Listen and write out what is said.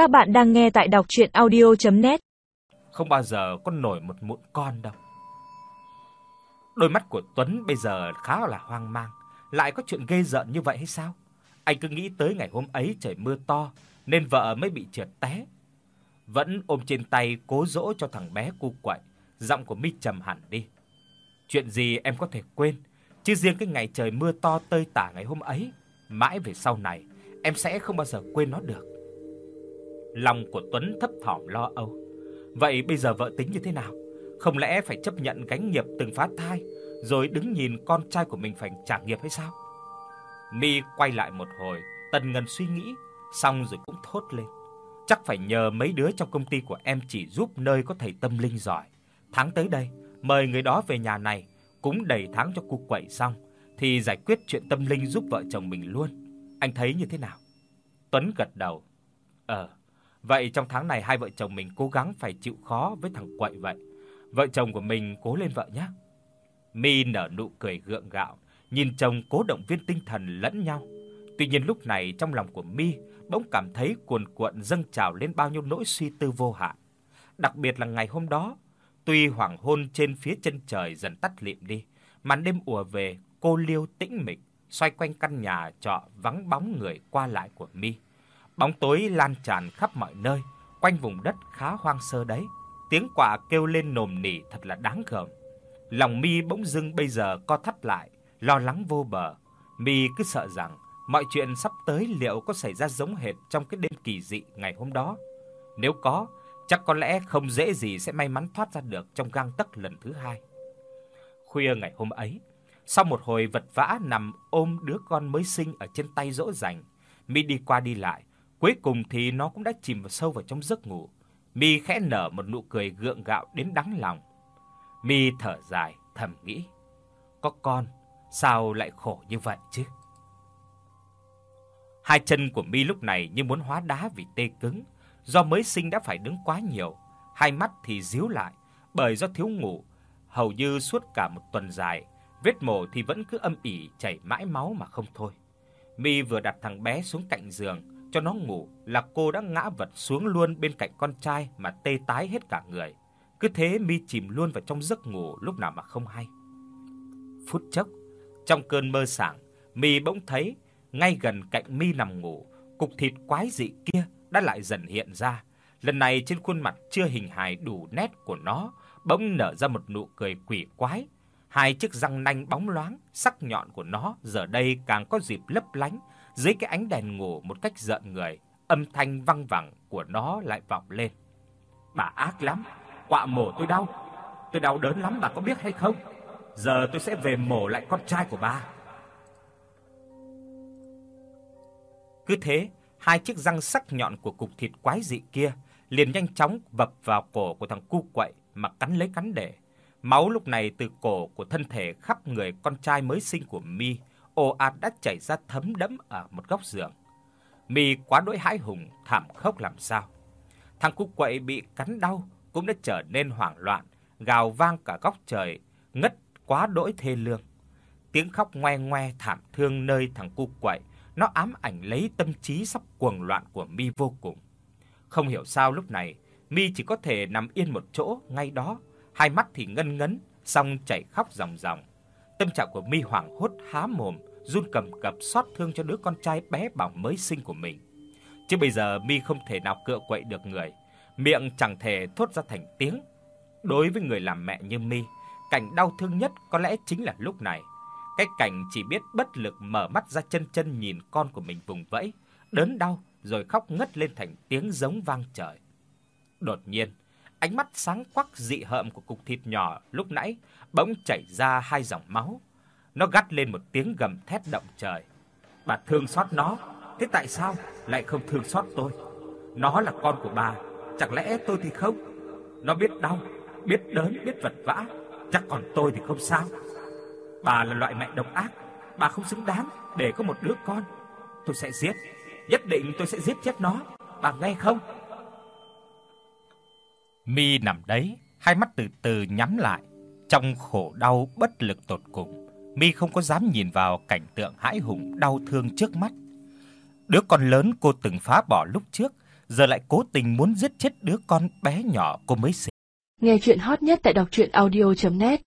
Các bạn đang nghe tại đọc audio net Không bao giờ có nổi một mụn con đâu. Đôi mắt của Tuấn bây giờ khá là hoang mang, lại có chuyện ghê rợn như vậy hay sao? Anh cứ nghĩ tới ngày hôm ấy trời mưa to nên vợ mới bị trượt té. Vẫn ôm trên tay cố dỗ cho thằng bé cu quậy, giọng của Mi trầm hẳn đi. Chuyện gì em có thể quên, chứ riêng cái ngày trời mưa to tơi tả ngày hôm ấy, mãi về sau này em sẽ không bao giờ quên nó được. Lòng của Tuấn thấp thỏm lo âu. Vậy bây giờ vợ tính như thế nào? Không lẽ phải chấp nhận gánh nghiệp từng phá thai rồi đứng nhìn con trai của mình phải trả nghiệp hay sao? Mi quay lại một hồi, Tần Ngân suy nghĩ, xong rồi cũng thốt lên. Chắc phải nhờ mấy đứa trong công ty của em chỉ giúp nơi có thầy tâm linh giỏi. Tháng tới đây, mời người đó về nhà này, cũng đầy tháng cho cu quậy xong thì giải quyết chuyện tâm linh giúp vợ chồng mình luôn. Anh thấy như thế nào? Tuấn gật đầu. Ờ, vậy trong tháng này hai vợ chồng mình cố gắng phải chịu khó với thằng quậy vậy. Vợ chồng của mình cố lên vợ nhé. Mi nở nụ cười gượng gạo, nhìn chồng cố động viên tinh thần lẫn nhau. Tuy nhiên lúc này trong lòng của Mi bỗng cảm thấy cuồn cuộn dâng trào lên bao nhiêu nỗi suy tư vô hạn. Đặc biệt là ngày hôm đó, tuy hoàng hôn trên phía chân trời dần tắt lịm đi, màn đêm ùa về, cô liêu tĩnh mịch xoay quanh căn nhà trọ vắng bóng người qua lại của Mi. Bóng tối lan tràn khắp mọi nơi, quanh vùng đất khá hoang sơ đấy. Tiếng quạ kêu lên nồm nỉ thật là đáng gờm. Lòng Mi bỗng dưng bây giờ co thắt lại, lo lắng vô bờ. Mi cứ sợ rằng mọi chuyện sắp tới liệu có xảy ra giống hệt trong cái đêm kỳ dị ngày hôm đó. Nếu có, chắc có lẽ không dễ gì sẽ may mắn thoát ra được trong gang tấc lần thứ hai. Khuya ngày hôm ấy, sau một hồi vật vã nằm ôm đứa con mới sinh ở trên tay dỗ dành, Mi đi qua đi lại, cuối cùng thì nó cũng đã chìm vào sâu vào trong giấc ngủ. Mi khẽ nở một nụ cười gượng gạo đến đắng lòng. Mi thở dài, thầm nghĩ, có con sao lại khổ như vậy chứ? Hai chân của Mi lúc này như muốn hóa đá vì tê cứng, do mới sinh đã phải đứng quá nhiều, hai mắt thì díu lại bởi do thiếu ngủ, hầu như suốt cả một tuần dài, vết mổ thì vẫn cứ âm ỉ chảy mãi máu mà không thôi. Mi vừa đặt thằng bé xuống cạnh giường cho nó ngủ là cô đã ngã vật xuống luôn bên cạnh con trai mà tê tái hết cả người. Cứ thế Mi chìm luôn vào trong giấc ngủ lúc nào mà không hay. Phút chốc, trong cơn mơ sảng, Mi bỗng thấy ngay gần cạnh Mi nằm ngủ, cục thịt quái dị kia đã lại dần hiện ra. Lần này trên khuôn mặt chưa hình hài đủ nét của nó, bỗng nở ra một nụ cười quỷ quái. Hai chiếc răng nanh bóng loáng, sắc nhọn của nó giờ đây càng có dịp lấp lánh dưới cái ánh đèn ngủ một cách rợn người, âm thanh vang vẳng của nó lại vọng lên. Bà ác lắm, quạ mổ tôi đau. Tôi đau đớn lắm bà có biết hay không? Giờ tôi sẽ về mổ lại con trai của bà. Cứ thế, hai chiếc răng sắc nhọn của cục thịt quái dị kia liền nhanh chóng vập vào cổ của thằng cu quậy mà cắn lấy cắn để. Máu lúc này từ cổ của thân thể khắp người con trai mới sinh của Mi, ồ ạt đã chảy ra thấm đẫm ở một góc giường. Mi quá đỗi hãi hùng, thảm khốc làm sao. Thằng cu quậy bị cắn đau cũng đã trở nên hoảng loạn, gào vang cả góc trời, ngất quá đỗi thê lương. Tiếng khóc ngoe ngoe thảm thương nơi thằng cu quậy nó ám ảnh lấy tâm trí sắp cuồng loạn của Mi vô cùng. Không hiểu sao lúc này, Mi chỉ có thể nằm yên một chỗ ngay đó, hai mắt thì ngân ngấn, song chảy khóc ròng ròng. Tâm trạng của Mi hoảng hốt há mồm, run cầm cập xót thương cho đứa con trai bé bỏng mới sinh của mình. Chứ bây giờ Mi không thể nào cựa quậy được người, miệng chẳng thể thốt ra thành tiếng. Đối với người làm mẹ như Mi, cảnh đau thương nhất có lẽ chính là lúc này. Cái cảnh chỉ biết bất lực mở mắt ra chân chân nhìn con của mình vùng vẫy, đớn đau rồi khóc ngất lên thành tiếng giống vang trời. Đột nhiên, ánh mắt sáng quắc dị hợm của cục thịt nhỏ lúc nãy bỗng chảy ra hai dòng máu. Nó gắt lên một tiếng gầm thét động trời. Bà thương xót nó, thế tại sao lại không thương xót tôi? Nó là con của bà, chẳng lẽ tôi thì không? Nó biết đau, biết đớn, biết vật vã, chắc còn tôi thì không sao. Bà là loại mẹ độc ác, bà không xứng đáng để có một đứa con. Tôi sẽ giết, nhất định tôi sẽ giết chết nó, bà nghe không? Mi nằm đấy, hai mắt từ từ nhắm lại, trong khổ đau bất lực tột cùng. Mi không có dám nhìn vào cảnh tượng hãi hùng đau thương trước mắt. Đứa con lớn cô từng phá bỏ lúc trước, giờ lại cố tình muốn giết chết đứa con bé nhỏ cô mới sinh. Nghe truyện hot nhất tại doctruyenaudio.net